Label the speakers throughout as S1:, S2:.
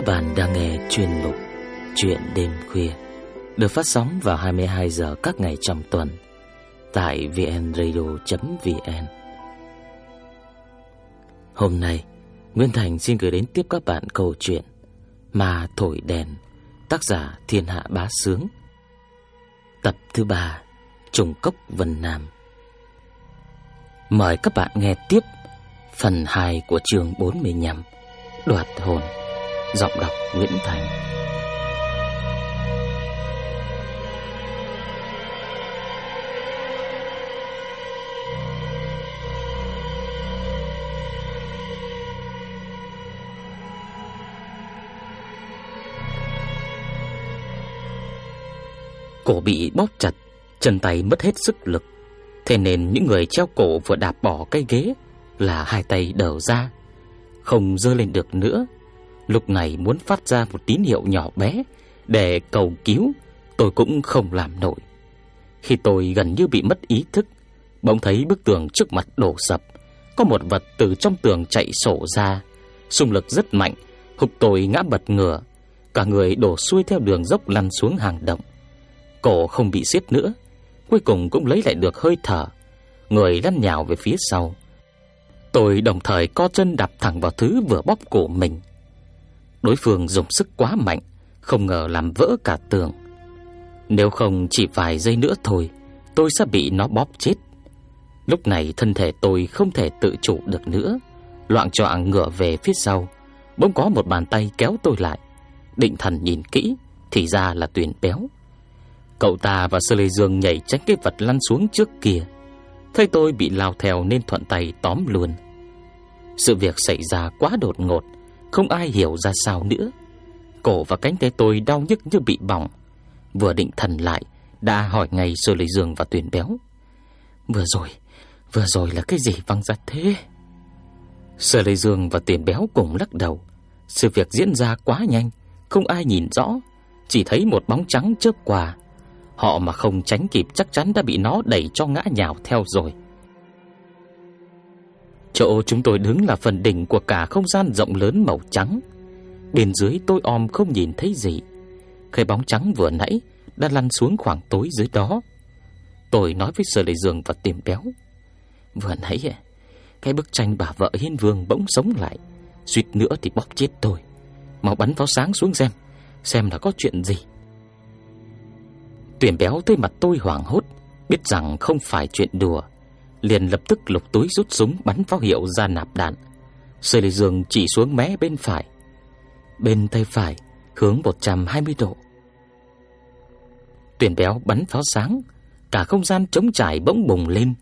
S1: Các bạn đang nghe chuyên mục Chuyện đêm khuya được phát sóng vào 22 giờ các ngày trong tuần tại vnradio.vn. Hôm nay, Nguyên Thành xin gửi đến tiếp các bạn câu chuyện Mà thổi đèn, tác giả Thiên Hạ Bá Sướng. Tập thứ ba Trùng Cốc Vân Nam. Mời các bạn nghe tiếp phần 2 của chương 45 Đoạt hồn. Giọng đọc Nguyễn Thành. Cổ bị bóp chặt, chân tay mất hết sức lực. Thế nên những người treo cổ vừa đạp bỏ cây ghế Là hai tay đờ ra Không dơ lên được nữa. Lúc này muốn phát ra một tín hiệu nhỏ bé để cầu cứu, tôi cũng không làm nổi. Khi tôi gần như bị mất ý thức, bỗng thấy bức tường trước mặt đổ sập, có một vật từ trong tường chạy sổ ra, xung lực rất mạnh, hụt tôi ngã bật ngửa, cả người đổ xuôi theo đường dốc lăn xuống hàng động. Cổ không bị xiết nữa, cuối cùng cũng lấy lại được hơi thở, người lăn nhào về phía sau. Tôi đồng thời co chân đạp thẳng vào thứ vừa bóp cổ mình. Đối phương dùng sức quá mạnh, không ngờ làm vỡ cả tường. Nếu không chỉ vài giây nữa thôi, tôi sẽ bị nó bóp chết. Lúc này thân thể tôi không thể tự chủ được nữa, loạng choạng ngửa về phía sau, bỗng có một bàn tay kéo tôi lại. Định thần nhìn kỹ, thì ra là Tuyền Béo. Cậu ta và Sơ Lê Dương nhảy tránh cái vật lăn xuống trước kia. Thấy tôi bị lao theo nên thuận tay tóm luôn. Sự việc xảy ra quá đột ngột, không ai hiểu ra sao nữa. Cổ và cánh tay tôi đau nhức như bị bỏng. Vừa định thần lại, đã hỏi ngay Sơ Lê Dương và Tuyền Béo. Vừa rồi, vừa rồi là cái gì văng ra thế? Sơ Lê Dương và Tuyền Béo cùng lắc đầu. Sự việc diễn ra quá nhanh, không ai nhìn rõ, chỉ thấy một bóng trắng chớp qua. Họ mà không tránh kịp chắc chắn đã bị nó đẩy cho ngã nhào theo rồi. Chỗ chúng tôi đứng là phần đỉnh của cả không gian rộng lớn màu trắng. Bên dưới tôi om không nhìn thấy gì. Cái bóng trắng vừa nãy đã lăn xuống khoảng tối dưới đó. Tôi nói với Sở Lệ Dương và Tiềm Béo. Vừa nãy à, cái bức tranh bà vợ Hiên Vương bỗng sống lại, suýt nữa thì bóp chết tôi. Mau bắn pháo sáng xuống xem, xem là có chuyện gì. Tuyển béo thấy mặt tôi hoảng hốt, biết rằng không phải chuyện đùa, liền lập tức lục túi rút súng bắn pháo hiệu ra nạp đạn. Sơ Lê Dương chỉ xuống mé bên phải, bên tay phải hướng 120 độ. Tuyển béo bắn pháo sáng, cả không gian trống trải bỗng bùng lên,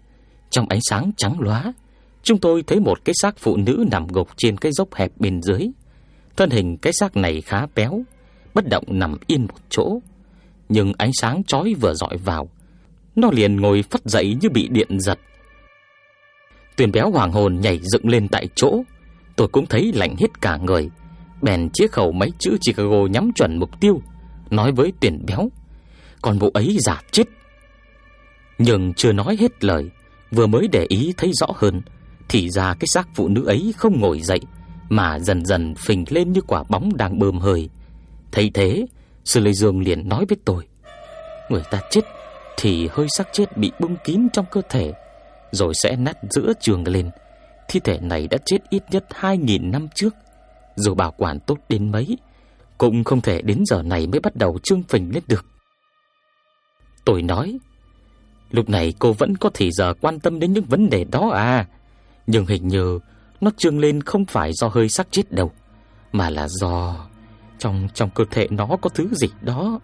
S1: trong ánh sáng trắng lóa, chúng tôi thấy một cái xác phụ nữ nằm gục trên cái dốc hẹp bên dưới. Thân hình cái xác này khá béo, bất động nằm yên một chỗ, nhưng ánh sáng chói vừa dọi vào, nó liền ngồi phất dậy như bị điện giật. Tuyền béo hoàng hồn nhảy dựng lên tại chỗ, tôi cũng thấy lạnh hết cả người, bèn chiếc khẩu mấy chữ Chicago nhắm chuẩn mục tiêu, nói với tuyển béo, còn vụ ấy giả chết. Nhưng chưa nói hết lời, vừa mới để ý thấy rõ hơn, thì ra cái xác phụ nữ ấy không ngồi dậy, mà dần dần phình lên như quả bóng đang bơm hơi. Thấy thế, Sư Lê Dương liền nói với tôi, người ta chết thì hơi xác chết bị bung kín trong cơ thể, rồi sẽ nát giữa trường lên. Thi thể này đã chết ít nhất 2.000 năm trước, dù bảo quản tốt đến mấy, cũng không thể đến giờ này mới bắt đầu trương phình lên được. Tôi nói, lúc này cô vẫn có thể giờ quan tâm đến những vấn đề đó à, nhưng hình như nó trương lên không phải do hơi xác chết đâu, mà là do trong trong cơ thể nó có thứ gì đó.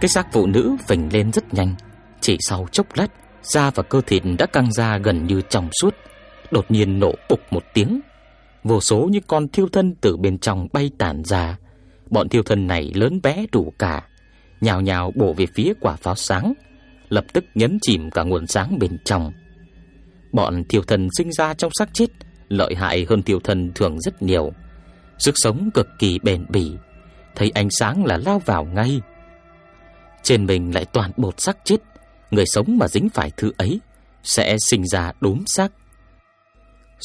S1: Cái xác phụ nữ phình lên rất nhanh, chỉ sau chốc lát, da và cơ thịt đã căng ra gần như trong suốt, đột nhiên nổ bục một tiếng. Vô số những con thiêu thân từ bên trong bay tản ra. Bọn thiêu thân này lớn bé đủ cả, nhào nhào bổ về phía quả pháo sáng, lập tức nhấn chìm cả nguồn sáng bên trong. Bọn thiêu thần sinh ra trong xác chết lợi hại hơn thiêu thần thường rất nhiều. Sức sống cực kỳ bền bỉ, thấy ánh sáng là lao vào ngay. Trên mình lại toàn bột xác chết, người sống mà dính phải thứ ấy sẽ sinh ra đốm xác.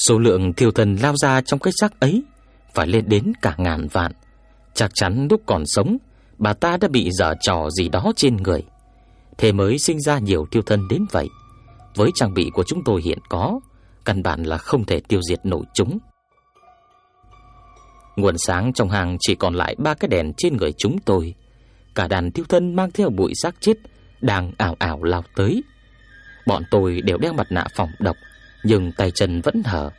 S1: Số lượng thiêu thần lao ra trong cái xác ấy phải lên đến cả ngàn vạn. Chắc chắn lúc còn sống, bà ta đã bị dở trò gì đó trên người. Thế mới sinh ra nhiều thiêu thân đến vậy. Với trang bị của chúng tôi hiện có, căn bản là không thể tiêu diệt nổi chúng. Nguồn sáng trong hàng chỉ còn lại ba cái đèn trên người chúng tôi. Cả đàn thiêu thân mang theo bụi xác chết đang ảo ảo lao tới. Bọn tôi đều đeo mặt nạ phòng độc, nhưng tay chân vẫn hở,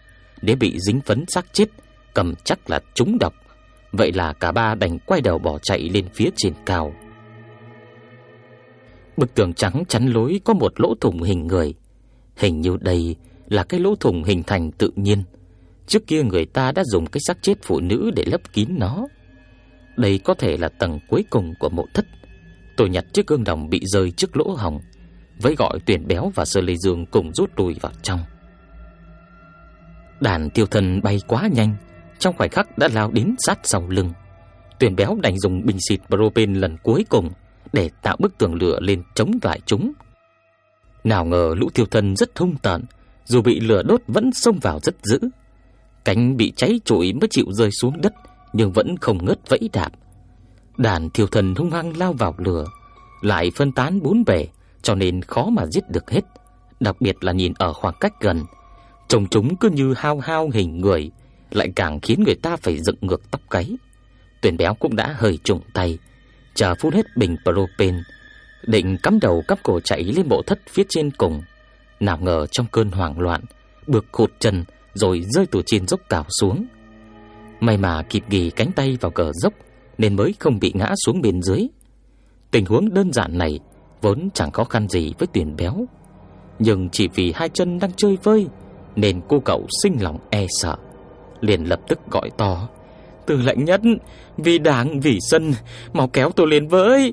S1: nếu bị dính phấn xác chết, cầm chắc là trúng độc. Vậy là cả ba đành quay đầu bỏ chạy lên phía trên cao. Bức tường trắng chắn lối có một lỗ thủng hình người. Hình như đây là cái lỗ thủng hình thành tự nhiên. Trước kia người ta đã dùng cái xác chết phụ nữ để lấp kín nó. Đây có thể là tầng cuối cùng của mộ thất. Tôi nhặt chiếc gương đồng bị rơi trước lỗ hồng, với gọi tuyển béo và sơ lê dương cùng rút lui vào trong. Đàn tiêu thần bay quá nhanh, trong khoảnh khắc đã lao đến sát sau lưng. Tuyển béo đành dùng bình xịt propane lần cuối cùng để tạo bức tường lửa lên chống lại chúng. Nào ngờ lũ tiêu thần rất hung tận, dù bị lửa đốt vẫn xông vào rất dữ. Cánh bị cháy trụi mới chịu rơi xuống đất, nhưng vẫn không ngớt vẫy đạp. Đàn thiêu thần hung hăng lao vào lửa, lại phân tán bốn bề, cho nên khó mà giết được hết. Đặc biệt là nhìn ở khoảng cách gần, trông chúng cứ như hao hao hình người, lại càng khiến người ta phải dựng ngược tóc gáy. Tuyển béo cũng đã hơi trùng tay, chờ phun hết bình propane, định cắm đầu cắp cổ chạy lên bộ thất phía trên cùng. Nào ngờ trong cơn hoảng loạn, bước khụt chân rồi rơi từ trên dốc cào xuống. May mà kịp ghi cánh tay vào cờ dốc nên mới không bị ngã xuống bên dưới. Tình huống đơn giản này vốn chẳng khó khăn gì với tuyển béo, nhưng chỉ vì hai chân đang chơi vơi nên cô cậu sinh lòng e sợ, liền lập tức gọi to: "Tư lệnh nhất, vì đảng vì sân, mau kéo tôi lên với."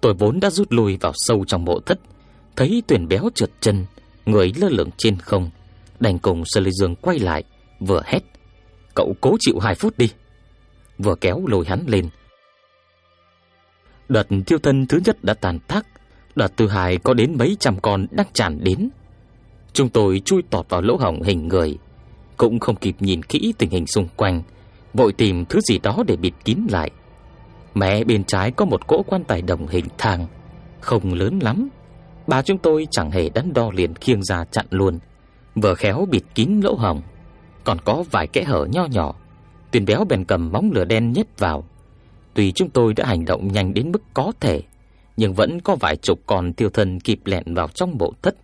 S1: Tôi vốn đã rút lui vào sâu trong mộ thất, thấy tuyển béo trượt chân, người lơ lửng trên không, đành cùng Sơ Lê Dương quay lại, vừa hét: "Cậu cố chịu hai phút đi." Vừa kéo lôi hắn lên. Đợt thiêu thân thứ nhất đã tàn tác, đợt thứ hai có đến mấy trăm con đang tràn đến. Chúng tôi chui tọt vào lỗ hổng hình người, cũng không kịp nhìn kỹ tình hình xung quanh, vội tìm thứ gì đó để bịt kín lại. Mẹ bên trái có một cỗ quan tài đồng hình thang, không lớn lắm. Bà chúng tôi chẳng hề đắn đo liền khiêng ra chặn luôn, vừa khéo bịt kín lỗ hổng, còn có vài kẽ hở nho nhỏ. Tuyền béo bèn cầm móng lửa đen nhét vào. Tuy chúng tôi đã hành động nhanh đến mức có thể, nhưng vẫn có vài chục con tiêu thân kịp lẹn vào trong bộ thất.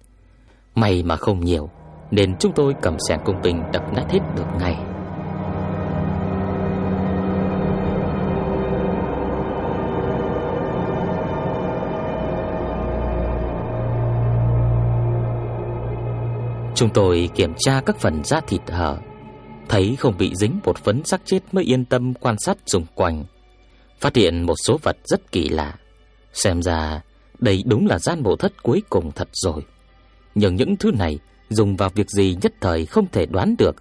S1: May mà không nhiều, nên chúng tôi cầm sẻng công bình đập nát hết được ngay. Chúng tôi kiểm tra các phần da thịt hở, thấy không bị dính một phấn xác chết mới yên tâm quan sát xung quanh. Phát hiện một số vật rất kỳ lạ. Xem ra đây đúng là gian mộ thất cuối cùng thật rồi. Nhưng những thứ này dùng vào việc gì nhất thời không thể đoán được.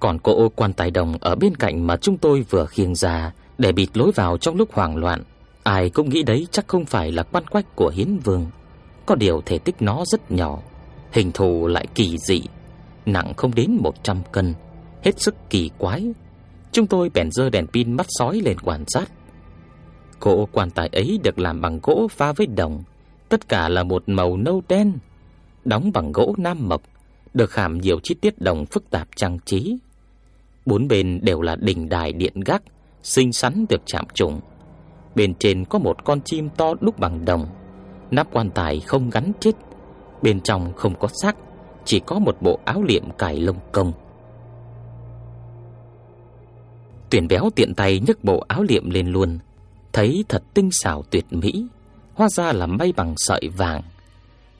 S1: Còn cô quan tài đồng ở bên cạnh mà chúng tôi vừa khiêng ra để bịt lối vào trong lúc hoảng loạn, ai cũng nghĩ đấy chắc không phải là quan quách của Hiến Vương. Có điều thể tích nó rất nhỏ, hình thù lại kỳ dị, nặng không đến 100 cân, hết sức kỳ quái. Chúng tôi bèn dơ đèn pin mắt sói lên quan sát. Cỗ quan tài ấy được làm bằng gỗ pha với đồng, tất cả là một màu nâu đen, đóng bằng gỗ nam mộc, được khảm nhiều chi tiết đồng phức tạp trang trí. Bốn bên đều là đình đài điện gác, xinh xắn được chạm trùng. Bên trên có một con chim to đúc bằng đồng. Nắp quan tài không gắn chết, bên trong không có xác, chỉ có một bộ áo liệm cài lông công. Tuyển béo tiện tay nhấc bộ áo liệm lên luôn, thấy thật tinh xảo tuyệt mỹ, hóa ra là may bằng sợi vàng.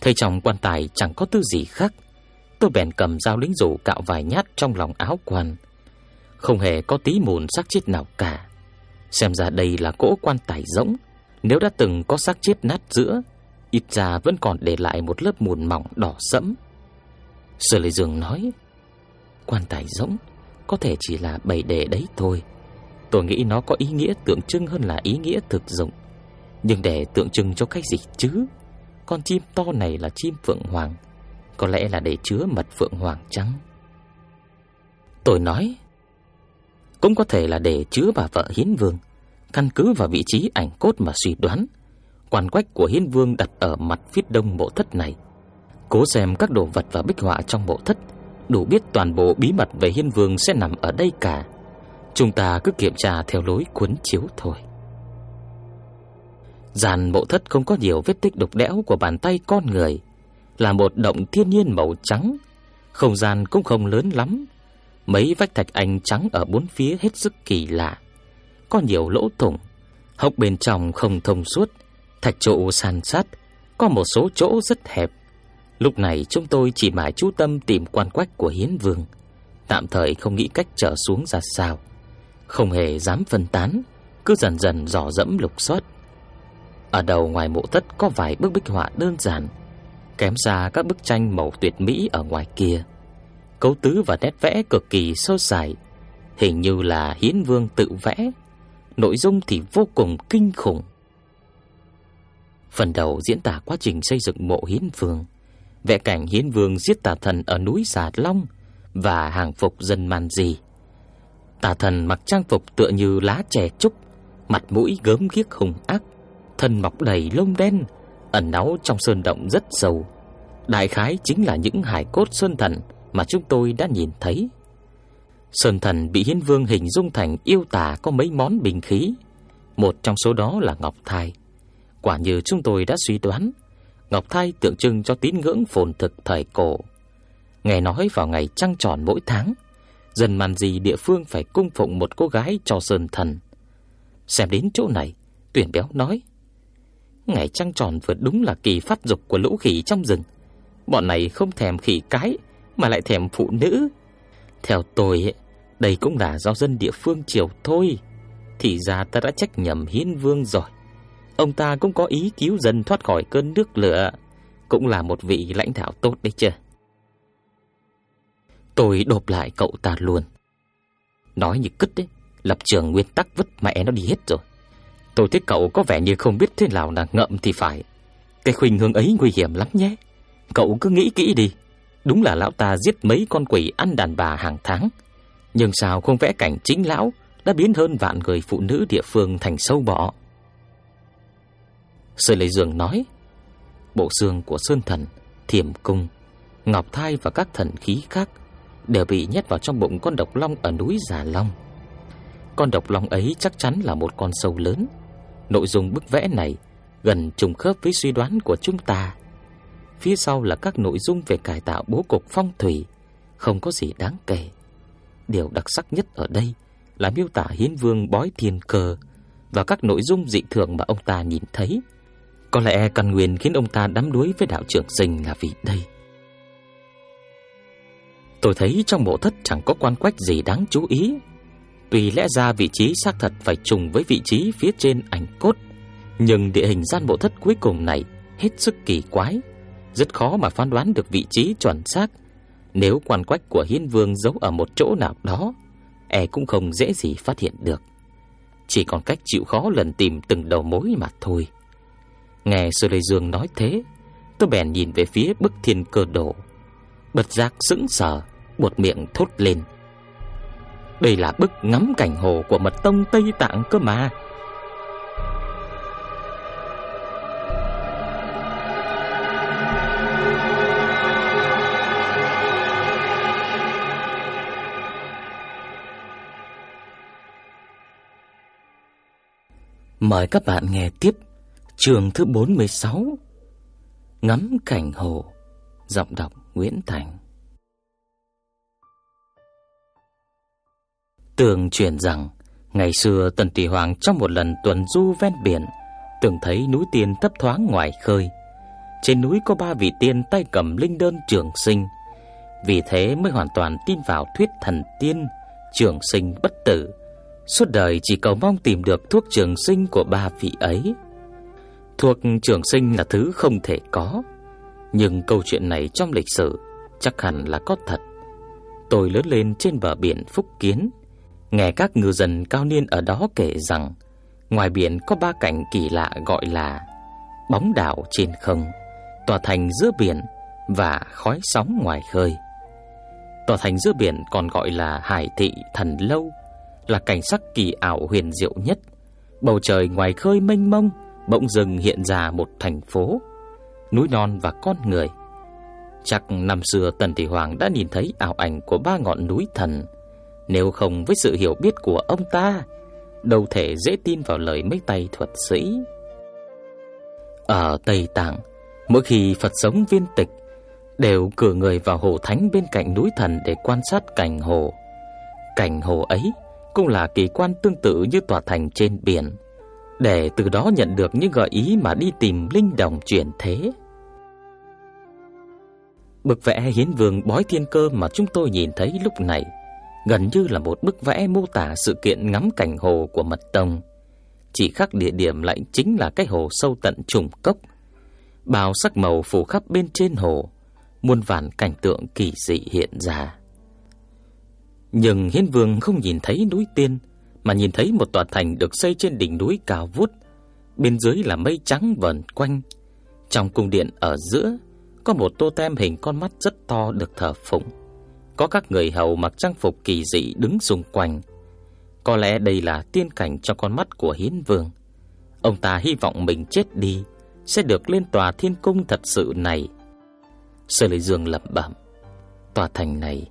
S1: Thấy trong quan tài chẳng có thứ gì khác, tôi bèn cầm dao lính rủ cạo vài nhát trong lòng áo quan. Không hề có tí mùn xác chết nào cả. Xem ra đây là cỗ quan tài rỗng, nếu đã từng có xác chết nát giữa, ít ra vẫn còn để lại một lớp mùn mỏng đỏ sẫm. Sở Lệ Dương nói, quan tài rỗng có thể chỉ là bày đề đấy thôi. Tôi nghĩ nó có ý nghĩa tượng trưng hơn là ý nghĩa thực dụng. Nhưng để tượng trưng cho cái gì chứ? con chim to này là chim phượng hoàng, có lẽ là để chứa mật phượng hoàng trắng. Tôi nói, cũng có thể là để chứa bà vợ Hiến Vương, căn cứ vào vị trí ảnh cốt mà suy đoán, quan quách của Hiến Vương đặt ở mặt phía đông mộ thất này. Cố xem các đồ vật và bích họa trong mộ thất, đủ biết toàn bộ bí mật về hiên Vương sẽ nằm ở đây cả. Chúng ta cứ kiểm tra theo lối cuốn chiếu thôi. Giàn mộ thất không có nhiều vết tích đục đẽo của bàn tay con người, là một động thiên nhiên màu trắng, không gian cũng không lớn lắm. Mấy vách thạch anh trắng ở bốn phía hết sức kỳ lạ, có nhiều lỗ thủng, hốc bên trong không thông suốt, thạch trụ san sát, có một số chỗ rất hẹp. Lúc này chúng tôi chỉ mãi chú tâm tìm quan quách của Hiến Vương, tạm thời không nghĩ cách trở xuống ra sao, không hề dám phân tán, cứ dần dần dò dẫm lục soát. Ở đầu ngoài mộ thất có vài bức bích họa đơn giản, kém xa các bức tranh màu tuyệt mỹ ở ngoài kia. Cấu tứ và nét vẽ cực kỳ sâu sài, hình như là Hiến Vương tự vẽ. Nội dung thì vô cùng kinh khủng. Phần đầu diễn tả quá trình xây dựng mộ Hiến Vương, vẽ cảnh Hiến Vương giết tà thần ở núi Già Long và hàng phục dân man gì Tà thần mặc trang phục tựa như lá chè trúc, mặt mũi gớm ghiếc hung ác, thân mọc đầy lông đen, ẩn náu trong sơn động rất sâu. Đại khái chính là những hải cốt sơn thần mà chúng tôi đã nhìn thấy. Sơn thần bị Hiến Vương hình dung thành yêu tà có mấy món bình khí, một trong số đó là ngọc thai. Quả như chúng tôi đã suy đoán, ngọc thai tượng trưng cho tín ngưỡng phồn thực thời cổ. Nghe nói vào ngày trăng tròn mỗi tháng, dân màn gì địa phương phải cung phụng một cô gái cho sơn thần. Xem đến chỗ này, Tuyển Béo nói: Ngày trăng tròn vừa đúng là kỳ phát dục của lũ khỉ trong rừng. Bọn này không thèm khỉ cái mà lại thèm phụ nữ. Theo tôi, đây cũng là do dân địa phương chiều thôi. Thì ra ta đã trách nhầm hiến vương rồi. Ông ta cũng có ý cứu dân thoát khỏi cơn nước lửa, cũng là một vị lãnh đạo tốt đấy chứ. Tôi đột lại cậu ta luôn. Nói như cứt đấy, lập trường nguyên tắc vứt mẹ nó đi hết rồi. Tôi thấy cậu có vẻ như không biết thế nào là ngậm thì phải. Cái khuynh hướng ấy nguy hiểm lắm nhé. Cậu cứ nghĩ kỹ đi. Đúng là lão ta giết mấy con quỷ ăn đàn bà hàng tháng. Nhưng sao không vẽ cảnh chính lão đã biến hơn vạn người phụ nữ địa phương thành sâu bọ. Sư Lê Dương nói, bộ xương của Sơn Thần, Thiểm Cung, Ngọc Thai và các thần khí khác đều bị nhét vào trong bụng con độc long ở núi Già Long. Con độc long ấy chắc chắn là một con sâu lớn, Nội dung bức vẽ này gần trùng khớp với suy đoán của chúng ta. Phía sau là các nội dung về cải tạo bố cục phong thủy, không có gì đáng kể. Điều đặc sắc nhất ở đây là miêu tả hiến vương bói thiên cờ và các nội dung dị thường mà ông ta nhìn thấy. Có lẽ căn nguyên khiến ông ta đắm đuối với đạo trưởng sinh là vì đây. Tôi thấy trong mộ thất chẳng có quan quách gì đáng chú ý Tuy lẽ ra vị trí xác thật phải trùng với vị trí phía trên ảnh cốt, nhưng địa hình gian bộ thất cuối cùng này hết sức kỳ quái, rất khó mà phán đoán được vị trí chuẩn xác. Nếu quan quách của Hiến Vương giấu ở một chỗ nào đó, e cũng không dễ gì phát hiện được. Chỉ còn cách chịu khó lần tìm từng đầu mối mà thôi. Nghe Sư Lê Dương nói thế, tôi bèn nhìn về phía bức thiên cơ đồ. Bật giác sững sờ, buột miệng thốt lên. Đây là bức ngắm cảnh hồ của mật tông Tây Tạng cơ mà. Mời các bạn nghe tiếp trường thứ 46 Ngắm cảnh hồ Giọng đọc Nguyễn Thành Tường truyền rằng, ngày xưa Tần Tỷ Hoàng trong một lần tuần du ven biển, từng thấy núi tiên thấp thoáng ngoài khơi. Trên núi có ba vị tiên tay cầm linh đơn trường sinh, vì thế mới hoàn toàn tin vào thuyết thần tiên, trường sinh bất tử. Suốt đời chỉ cầu mong tìm được thuốc trường sinh của ba vị ấy thuộc trường sinh là thứ không thể có, nhưng câu chuyện này trong lịch sử chắc hẳn là có thật. Tôi lớn lên trên bờ biển Phúc Kiến, Nghe các ngư dân cao niên ở đó kể rằng, ngoài biển có ba cảnh kỳ lạ gọi là bóng đảo trên không, tòa thành giữa biển và khói sóng ngoài khơi. Tòa thành giữa biển còn gọi là Hải thị Thần Lâu, là cảnh sắc kỳ ảo huyền diệu nhất. Bầu trời ngoài khơi mênh mông, bỗng dưng hiện ra một thành phố, núi non và con người. Chắc năm xưa Tần Thị Hoàng đã nhìn thấy ảo ảnh của ba ngọn núi thần, nếu không với sự hiểu biết của ông ta, đâu thể dễ tin vào lời mấy tay thuật sĩ. Ở Tây Tạng, mỗi khi Phật sống viên tịch, đều cử người vào hồ thánh bên cạnh núi thần để quan sát cảnh hồ. Cảnh hồ ấy cũng là kỳ quan tương tự như tòa thành trên biển, để từ đó nhận được những gợi ý mà đi tìm linh đồng chuyển thế. Bức vẽ hiến vương bói thiên cơ mà chúng tôi nhìn thấy lúc này gần như là một bức vẽ mô tả sự kiện ngắm cảnh hồ của mật tông. Chỉ khác địa điểm lại chính là cái hồ sâu tận trùng cốc. Bao sắc màu phủ khắp bên trên hồ, muôn vàn cảnh tượng kỳ dị hiện ra. Nhưng Hiến Vương không nhìn thấy núi tiên, mà nhìn thấy một tòa thành được xây trên đỉnh núi cao vút, bên dưới là mây trắng vần quanh. Trong cung điện ở giữa có một tô tem hình con mắt rất to được thờ phụng. Có các người hầu mặc trang phục kỳ dị đứng xung quanh. Có lẽ đây là tiên cảnh cho con mắt của Hiến Vương. Ông ta hy vọng mình chết đi sẽ được lên tòa thiên cung thật sự này. Sở Lệ Dương lẩm bẩm, tòa thành này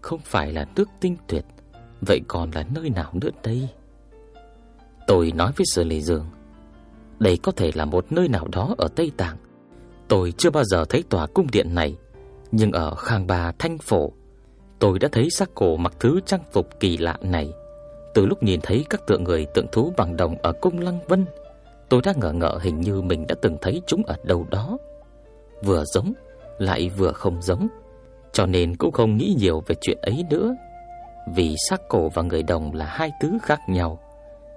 S1: không phải là nước tinh tuyệt, vậy còn là nơi nào nữa đây? Tôi nói với Sở Lệ Dương, đây có thể là một nơi nào đó ở Tây Tạng. Tôi chưa bao giờ thấy tòa cung điện này, nhưng ở Khang Ba Thanh Phổ, tôi đã thấy xác cổ mặc thứ trang phục kỳ lạ này. Từ lúc nhìn thấy các tượng người tượng thú bằng đồng ở cung Lăng Vân, tôi đã ngờ ngợ hình như mình đã từng thấy chúng ở đâu đó. Vừa giống, lại vừa không giống, cho nên cũng không nghĩ nhiều về chuyện ấy nữa. Vì xác cổ và người đồng là hai thứ khác nhau.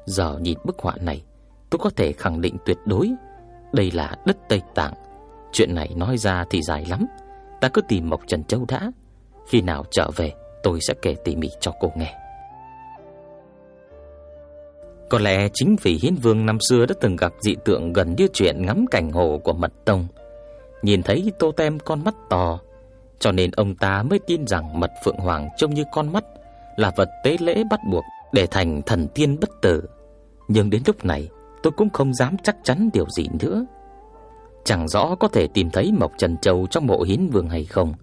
S1: Giờ nhìn bức họa này, tôi có thể khẳng định tuyệt đối đây là đất Tây Tạng. Chuyện này nói ra thì dài lắm, ta cứ tìm Mộc Trần Châu đã. Khi nào trở về, tôi sẽ kể tỉ mỉ cho cô nghe. Có lẽ chính vì Hiến Vương năm xưa đã từng gặp dị tượng gần như chuyện ngắm cảnh hồ của Mật Tông, nhìn thấy tô tem con mắt to, cho nên ông ta mới tin rằng Mật Phượng Hoàng trông như con mắt là vật tế lễ bắt buộc để thành thần tiên bất tử. Nhưng đến lúc này, tôi cũng không dám chắc chắn điều gì nữa. Chẳng rõ có thể tìm thấy Mộc Trần Châu trong mộ Hiến Vương hay không.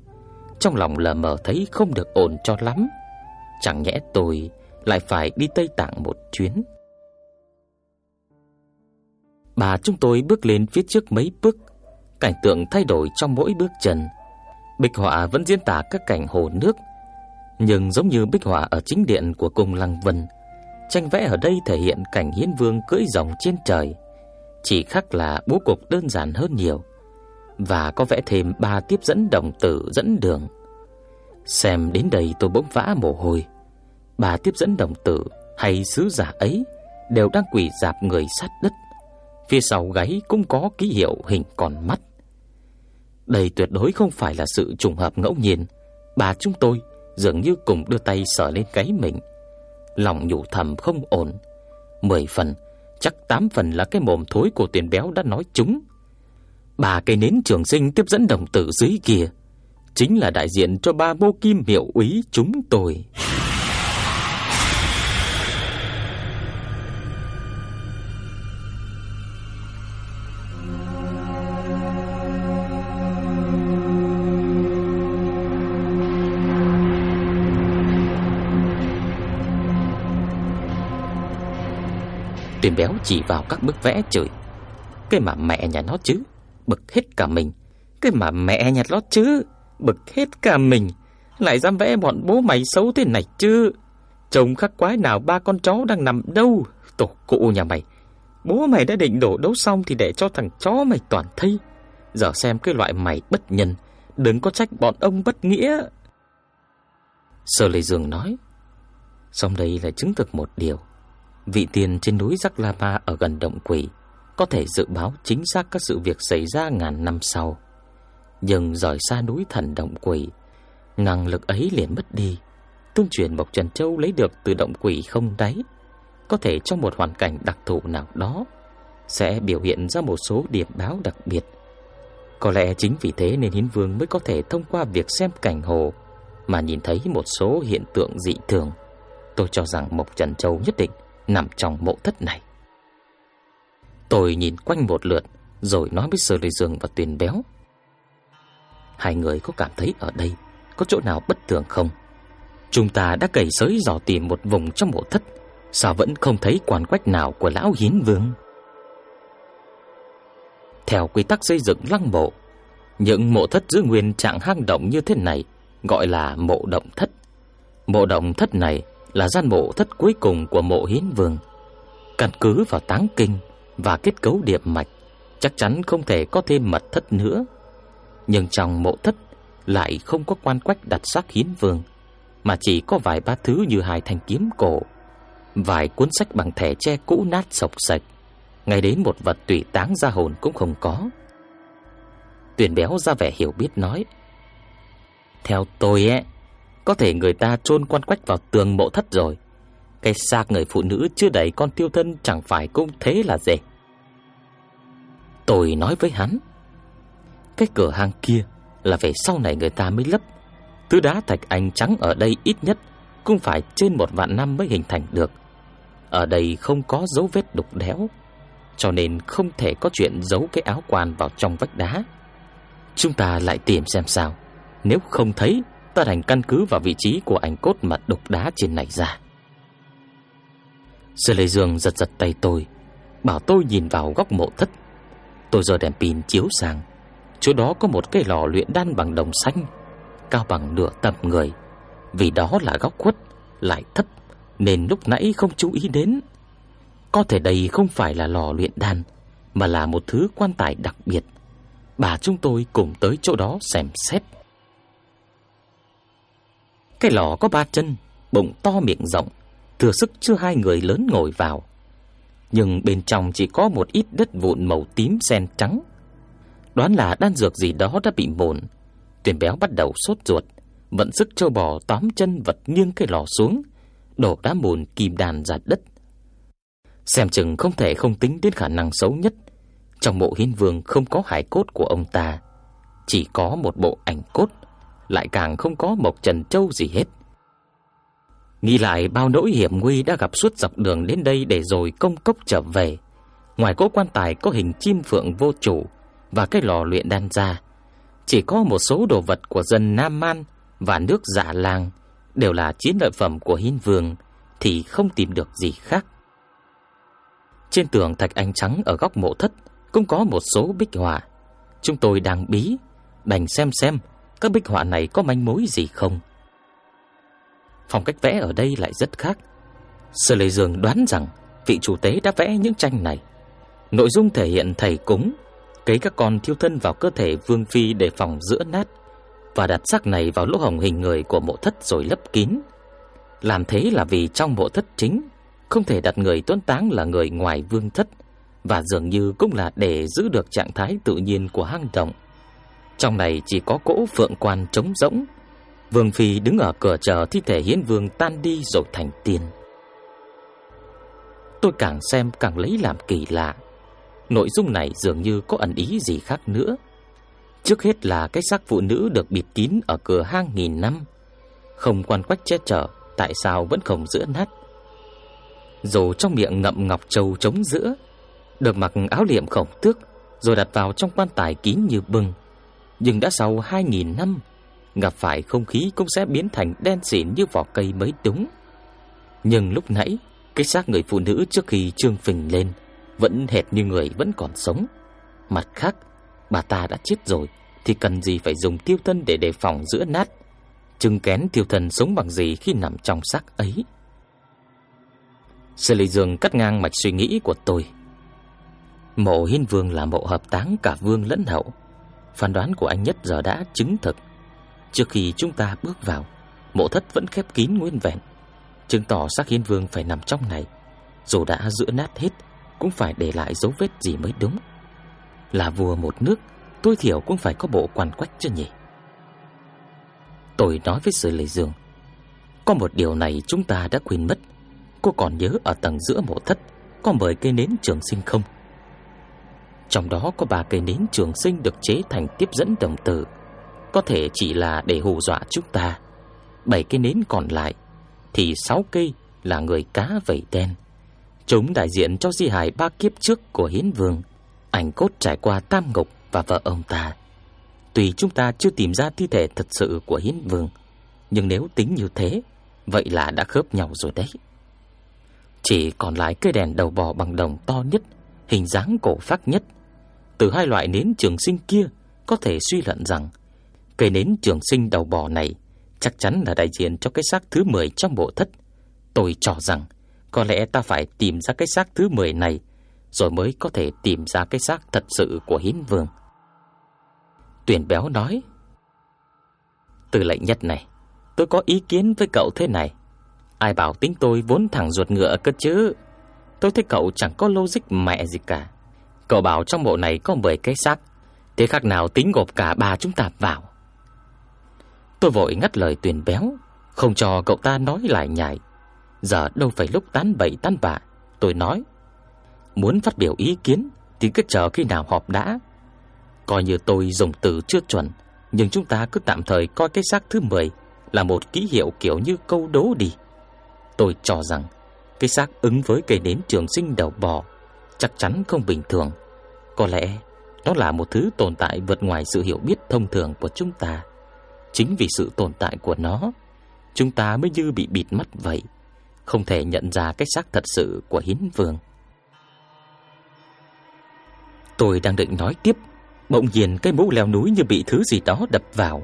S1: Trong lòng lờ mờ thấy không được ổn cho lắm. Chẳng nhẽ tôi lại phải đi Tây Tạng một chuyến. Bà chúng tôi bước lên phía trước mấy bước, cảnh tượng thay đổi trong mỗi bước chân. Bích họa vẫn diễn tả các cảnh hồ nước, nhưng giống như bích họa ở chính điện của cung Lăng Vân, tranh vẽ ở đây thể hiện cảnh hiến vương cưỡi rồng trên trời, chỉ khác là bố cục đơn giản hơn nhiều và có vẽ thêm ba tiếp dẫn đồng tử dẫn đường. Xem đến đây tôi bỗng vã mồ hôi. Ba tiếp dẫn đồng tử hay sứ giả ấy đều đang quỳ dạp người sát đất. Phía sau gáy cũng có ký hiệu hình con mắt. Đây tuyệt đối không phải là sự trùng hợp ngẫu nhiên. Bà chúng tôi dường như cùng đưa tay sờ lên gáy mình. Lòng nhủ thầm không ổn. Mười phần, chắc tám phần là cái mồm thối của tiền béo đã nói chúng. Bà cây nến trường sinh tiếp dẫn đồng tử dưới kia chính là đại diện cho ba mô kim hiệu úy chúng tôi. Tuyền béo chỉ vào các bức vẽ chửi. Cái mà mẹ nhà nó chứ? Bực hết cả mình. Cái mà mẹ nhà nó chứ? Bực hết cả mình. Lại dám vẽ bọn bố mày xấu thế này chứ? Trông khắc quái nào ba con chó đang nằm đâu? Tổ cụ nhà mày. Bố mày đã định đổ đấu xong Thì để cho thằng chó mày toàn thây. Giờ xem cái loại mày bất nhân. Đừng có trách bọn ông bất nghĩa. Sơ Lê Dương nói. Xong đây là chứng thực một điều. Vị tiền trên núi Giác La Ma ở gần động quỷ Có thể dự báo chính xác các sự việc xảy ra ngàn năm sau. Nhưng rời xa núi thần động quỷ, Năng lực ấy liền mất đi. Tương truyền Mộc Trần Châu lấy được từ động quỷ không đáy, Có thể trong một hoàn cảnh đặc thù nào đó Sẽ biểu hiện ra một số điểm báo đặc biệt. Có lẽ chính vì thế nên Hiến Vương mới có thể thông qua việc xem cảnh hồ mà nhìn thấy một số hiện tượng dị thường. Tôi cho rằng Mộc Trần Châu nhất định nằm trong mộ thất này. Tôi nhìn quanh một lượt rồi nói với Sơ Lê Dương và Tuyền Béo. Hai người có cảm thấy ở đây có chỗ nào bất thường không? Chúng ta đã cày sới dò tìm một vùng trong mộ thất, sao vẫn không thấy quan quách nào của lão Hiến Vương? Theo quy tắc xây dựng lăng mộ, những mộ thất giữ nguyên trạng hang động như thế này gọi là mộ động thất. Mộ động thất này là gian mộ thất cuối cùng của mộ Hiến Vương. Căn cứ vào táng kinh và kết cấu điệp mạch, chắc chắn không thể có thêm mật thất nữa. Nhưng trong mộ thất lại không có quan quách đặt xác Hiến Vương, mà chỉ có vài ba thứ như hai thanh kiếm cổ, vài cuốn sách bằng thẻ tre cũ nát sộc sạch, ngay đến một vật tùy táng ra hồn cũng không có. tuyển béo ra vẻ hiểu biết nói: "Theo tôi ấy, có thể người ta chôn quan quách vào tường mộ thất rồi. Cái xác người phụ nữ chưa đẩy con tiêu thân chẳng phải cũng thế là dễ Tôi nói với hắn: "Cái cửa hang kia là về sau này người ta mới lấp. Thứ đá thạch anh trắng ở đây ít nhất cũng phải trên một vạn năm mới hình thành được. Ở đây không có dấu vết đục đẽo, cho nên không thể có chuyện giấu cái áo quan vào trong vách đá. Chúng ta lại tìm xem sao. Nếu không thấy, ta đành căn cứ vào vị trí của ảnh cốt mặt đục đá trên này ra. Sư Lê Dương giật giật tay tôi, bảo tôi nhìn vào góc mộ thất. Tôi giờ đèn pin chiếu sang, chỗ đó có một cái lò luyện đan bằng đồng xanh, cao bằng nửa tầm người. Vì đó là góc khuất, lại thấp, nên lúc nãy không chú ý đến. Có thể đây không phải là lò luyện đan, mà là một thứ quan tài đặc biệt. Bà chúng tôi cùng tới chỗ đó xem xét. Cái lò có ba chân, bụng to miệng rộng, thừa sức chưa hai người lớn ngồi vào. Nhưng bên trong chỉ có một ít đất vụn màu tím xen trắng. Đoán là đan dược gì đó đã bị mồn. tuyển béo bắt đầu sốt ruột, vận sức châu bò tóm chân vật nghiêng cái lò xuống, đổ đá mùn kim đàn ra đất. Xem chừng không thể không tính đến khả năng xấu nhất. Trong mộ hiên vương không có hải cốt của ông ta, chỉ có một bộ ảnh cốt, lại càng không có một trần châu gì hết. Nghĩ lại bao nỗi hiểm nguy đã gặp suốt dọc đường đến đây để rồi công cốc trở về. Ngoài cố quan tài có hình chim phượng vô chủ và cái lò luyện đan ra, chỉ có một số đồ vật của dân Nam Man và nước dạ giả lang đều là chiến lợi phẩm của Hiên Vương thì không tìm được gì khác. Trên tường thạch anh trắng ở góc mộ thất cũng có một số bích họa. Chúng tôi đang bí, đành xem xem các bích họa này có manh mối gì không. Phong cách vẽ ở đây lại rất khác. Sơ Lê Dương đoán rằng vị chủ tế đã vẽ những tranh này. Nội dung thể hiện thầy cúng, cấy các con thiêu thân vào cơ thể vương phi để phòng giữa nát và đặt xác này vào lỗ hổng hình người của mộ thất rồi lấp kín. Làm thế là vì trong mộ thất chính không thể đặt người tuấn táng là người ngoài vương thất và dường như cũng là để giữ được trạng thái tự nhiên của hang động. Trong này chỉ có cỗ phượng quan trống rỗng. Vương phi đứng ở cửa chờ thi thể hiến vương tan đi rồi thành tiên. Tôi càng xem càng lấy làm kỳ lạ. Nội dung này dường như có ẩn ý gì khác nữa. Trước hết là cái xác phụ nữ được bịt kín ở cửa hang nghìn năm, không quan quách che chở, tại sao vẫn không giữa nát? Dù trong miệng ngậm ngọc châu trống giữa, được mặc áo liệm khổng tước, rồi đặt vào trong quan tài kín như bưng. Nhưng đã sau hai nghìn năm, gặp phải không khí cũng sẽ biến thành đen xỉn như vỏ cây mới đúng. Nhưng lúc nãy, cái xác người phụ nữ trước khi trương phình lên vẫn hệt như người vẫn còn sống. Mặt khác, bà ta đã chết rồi thì cần gì phải dùng tiêu thân để đề phòng giữa nát. Chừng kén tiêu thân sống bằng gì khi nằm trong xác ấy. Sư Lý Dương cắt ngang mạch suy nghĩ của tôi. Mộ Hiên Vương là mộ hợp táng cả vương lẫn hậu. Phán đoán của anh nhất giờ đã chứng thực. Trước khi chúng ta bước vào, mộ thất vẫn khép kín nguyên vẹn, chứng tỏ xác Hiên Vương phải nằm trong này. Dù đã giữa nát hết, cũng phải để lại dấu vết gì mới đúng. Là vua một nước, tôi thiểu cũng phải có bộ quan quách chứ nhỉ. Tôi nói với sự lệ Dương, có một điều này chúng ta đã quên mất. Cô còn nhớ ở tầng giữa mộ thất có mời cây nến trường sinh không? Trong đó có ba cây nến trường sinh được chế thành tiếp dẫn đồng tử, có thể chỉ là để hù dọa chúng ta. Bảy cây nến còn lại thì sáu cây là người cá vẩy đen. Chúng đại diện cho di hài ba kiếp trước của Hiến Vương, ảnh cốt trải qua tam ngục và vợ ông ta. Tùy chúng ta chưa tìm ra thi thể thật sự của Hiến Vương, nhưng nếu tính như thế, vậy là đã khớp nhau rồi đấy. Chỉ còn lại cây đèn đầu bò bằng đồng to nhất, hình dáng cổ phác nhất. Từ hai loại nến trường sinh kia, có thể suy luận rằng cây nến trường sinh đầu bò này chắc chắn là đại diện cho cái xác thứ 10 trong bộ thất. Tôi cho rằng có lẽ ta phải tìm ra cái xác thứ 10 này rồi mới có thể tìm ra cái xác thật sự của Hiến Vương. Tuyển béo nói Từ lệnh nhất này Tôi có ý kiến với cậu thế này Ai bảo tính tôi vốn thẳng ruột ngựa cơ chứ Tôi thấy cậu chẳng có logic mẹ gì cả Cậu bảo trong bộ này có 10 cái xác. Thế khác nào tính gộp cả ba chúng ta vào. Tôi vội ngắt lời tuyển béo, Không cho cậu ta nói lại nhảy Giờ đâu phải lúc tán bậy tán bạ, Tôi nói. Muốn phát biểu ý kiến Thì cứ chờ khi nào họp đã. Coi như tôi dùng từ chưa chuẩn, Nhưng chúng ta cứ tạm thời coi cái xác thứ 10 Là một ký hiệu kiểu như câu đố đi. Tôi cho rằng Cái xác ứng với cây nến trường sinh đầu bò Chắc chắn không bình thường. Có lẽ Nó là một thứ tồn tại vượt ngoài sự hiểu biết thông thường của chúng ta. Chính vì sự tồn tại của nó, Chúng ta mới như bị bịt mắt vậy, Không thể nhận ra cái xác thật sự của hiến vương. Tôi đang định nói tiếp, Bỗng nhiên cái mũ leo núi như bị thứ gì đó đập vào.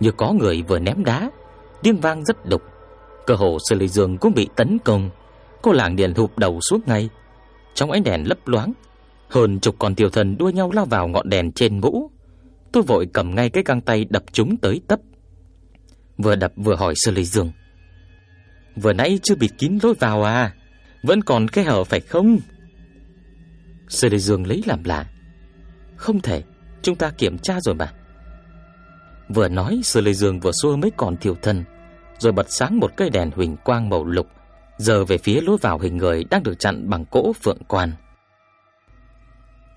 S1: Như có người vừa ném đá, Tiếng vang rất đục. Cơ hồ Sư Lê Dương cũng bị tấn công. Cô làng điện hụp đầu xuống ngay. Trong ánh đèn lấp loáng hơn chục con tiểu thần đua nhau lao vào ngọn đèn trên mũ. Tôi vội cầm ngay cái găng tay đập chúng tới tấp. Vừa đập vừa hỏi Sơ Lê Dương. Vừa nãy chưa bịt kín lối vào à? Vẫn còn cái hở phải không? Sơ Lê Dương lấy làm lạ. Không thể Chúng ta kiểm tra rồi mà. Vừa nói Sơ Lê Dương vừa xua mấy con tiểu thần, Rồi bật sáng một cây đèn huỳnh quang màu lục Giờ về phía lối vào hình người Đang được chặn bằng cỗ phượng quan.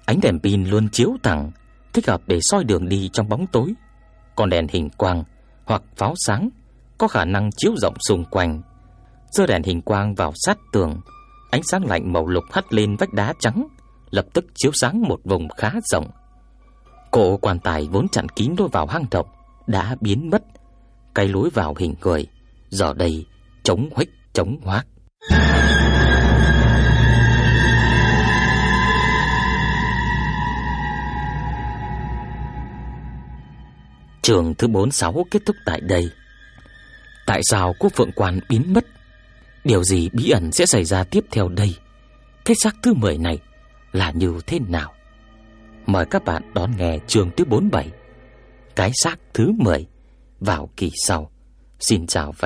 S1: Ánh đèn pin luôn chiếu thẳng, Thích hợp để soi đường đi trong bóng tối Còn đèn hình quang Hoặc pháo sáng Có khả năng chiếu rộng xung quanh Giơ đèn hình quang vào sát tường, Ánh sáng lạnh màu lục hắt lên vách đá trắng, Lập tức chiếu sáng một vùng khá rộng Cổ quan tài vốn chặn kín lối vào hang động đã biến mất. Cái lối vào hình người, giờ đây trống huếch, trống hoác. Trường thứ 46 kết thúc tại đây. Tại sao Quốc Phượng Quan biến mất? Điều gì bí ẩn sẽ xảy ra tiếp theo đây? Cái xác thứ 10 này là như thế nào? Mời các bạn đón nghe trường thứ 47 Cái xác thứ 10 Vào kỳ sau Xin chào và